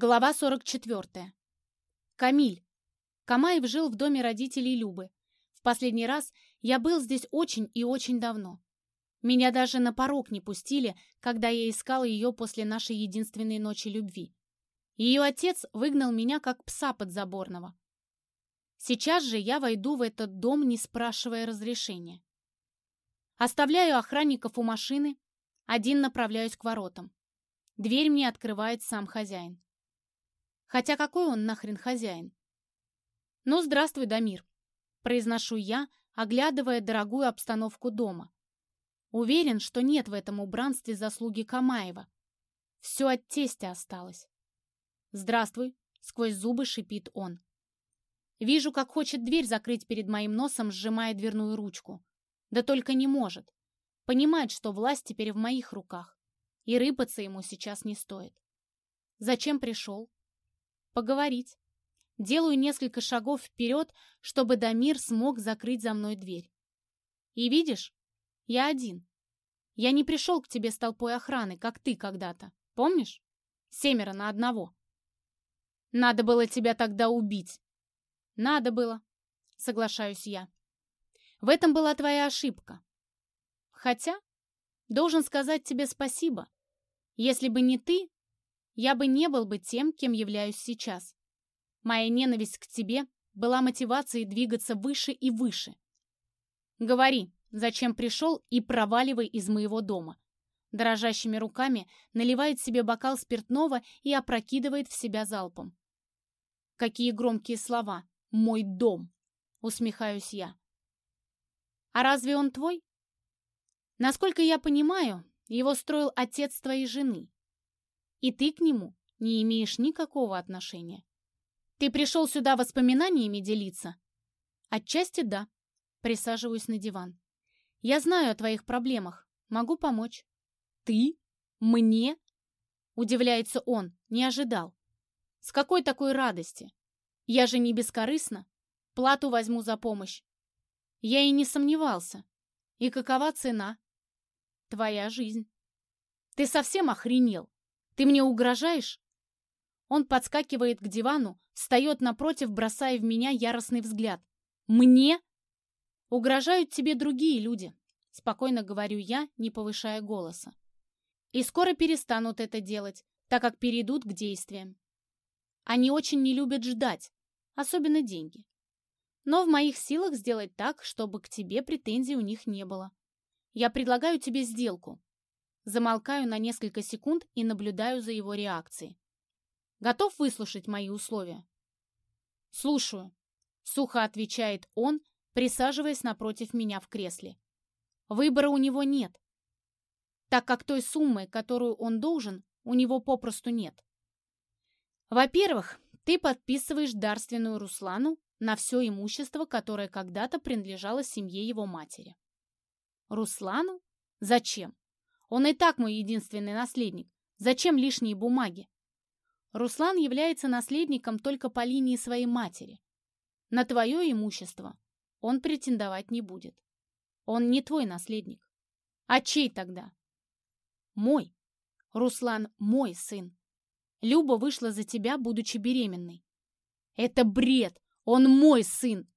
Глава 44. Камиль. Камаев жил в доме родителей Любы. В последний раз я был здесь очень и очень давно. Меня даже на порог не пустили, когда я искал ее после нашей единственной ночи любви. Ее отец выгнал меня как пса подзаборного. Сейчас же я войду в этот дом, не спрашивая разрешения. Оставляю охранников у машины, один направляюсь к воротам. Дверь мне открывает сам хозяин. Хотя какой он нахрен хозяин? «Ну, здравствуй, Дамир», — произношу я, оглядывая дорогую обстановку дома. Уверен, что нет в этом убранстве заслуги Камаева. Все от тестя осталось. «Здравствуй», — сквозь зубы шипит он. Вижу, как хочет дверь закрыть перед моим носом, сжимая дверную ручку. Да только не может. Понимает, что власть теперь в моих руках. И рыпаться ему сейчас не стоит. Зачем пришел? Поговорить. Делаю несколько шагов вперед, чтобы Дамир смог закрыть за мной дверь. И видишь, я один. Я не пришел к тебе с толпой охраны, как ты когда-то. Помнишь? Семеро на одного. Надо было тебя тогда убить. Надо было, соглашаюсь я. В этом была твоя ошибка. Хотя, должен сказать тебе спасибо. Если бы не ты, я бы не был бы тем, кем являюсь сейчас. Моя ненависть к тебе была мотивацией двигаться выше и выше. Говори, зачем пришел и проваливай из моего дома. Дрожащими руками наливает себе бокал спиртного и опрокидывает в себя залпом. Какие громкие слова. «Мой дом!» — усмехаюсь я. «А разве он твой?» «Насколько я понимаю, его строил отец твоей жены. И ты к нему не имеешь никакого отношения. Ты пришел сюда воспоминаниями делиться? Отчасти да. Присаживаюсь на диван. Я знаю о твоих проблемах. Могу помочь. Ты? Мне? Удивляется он, не ожидал. С какой такой радости? Я же не бескорыстна. Плату возьму за помощь. Я и не сомневался. И какова цена? Твоя жизнь. Ты совсем охренел? Ты мне угрожаешь?» Он подскакивает к дивану, встает напротив, бросая в меня яростный взгляд. «Мне?» «Угрожают тебе другие люди», — спокойно говорю я, не повышая голоса. «И скоро перестанут это делать, так как перейдут к действиям. Они очень не любят ждать, особенно деньги. Но в моих силах сделать так, чтобы к тебе претензий у них не было. Я предлагаю тебе сделку. Замолкаю на несколько секунд и наблюдаю за его реакцией. Готов выслушать мои условия? Слушаю. Сухо отвечает он, присаживаясь напротив меня в кресле. Выбора у него нет, так как той суммы, которую он должен, у него попросту нет. Во-первых, ты подписываешь дарственную Руслану на все имущество, которое когда-то принадлежало семье его матери. Руслану? Зачем? Он и так мой единственный наследник. Зачем лишние бумаги? Руслан является наследником только по линии своей матери. На твое имущество он претендовать не будет. Он не твой наследник. А чей тогда? Мой. Руслан мой сын. Люба вышла за тебя, будучи беременной. Это бред! Он мой сын!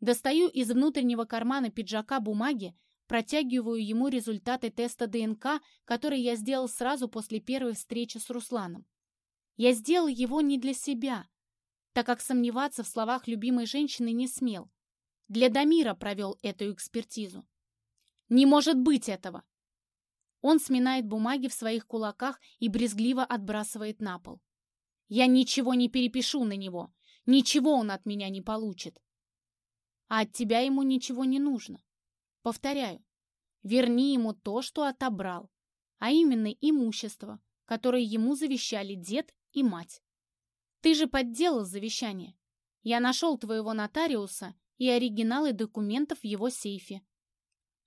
Достаю из внутреннего кармана пиджака бумаги Протягиваю ему результаты теста ДНК, который я сделал сразу после первой встречи с Русланом. Я сделал его не для себя, так как сомневаться в словах любимой женщины не смел. Для Дамира провел эту экспертизу. Не может быть этого! Он сминает бумаги в своих кулаках и брезгливо отбрасывает на пол. Я ничего не перепишу на него, ничего он от меня не получит. А от тебя ему ничего не нужно. Повторяю, верни ему то, что отобрал, а именно имущество, которое ему завещали дед и мать. Ты же подделал завещание. Я нашел твоего нотариуса и оригиналы документов в его сейфе.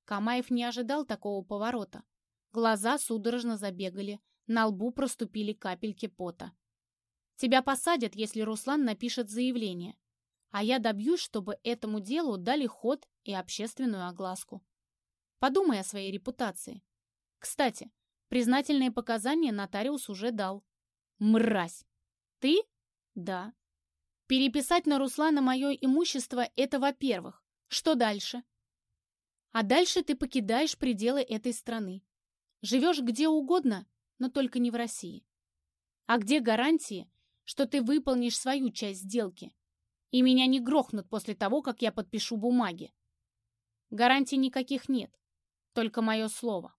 Камаев не ожидал такого поворота. Глаза судорожно забегали, на лбу проступили капельки пота. Тебя посадят, если Руслан напишет заявление а я добьюсь, чтобы этому делу дали ход и общественную огласку. Подумай о своей репутации. Кстати, признательные показания нотариус уже дал. Мразь! Ты? Да. Переписать на Руслана мое имущество – это во-первых. Что дальше? А дальше ты покидаешь пределы этой страны. Живешь где угодно, но только не в России. А где гарантии, что ты выполнишь свою часть сделки? И меня не грохнут после того, как я подпишу бумаги. Гарантий никаких нет, только мое слово.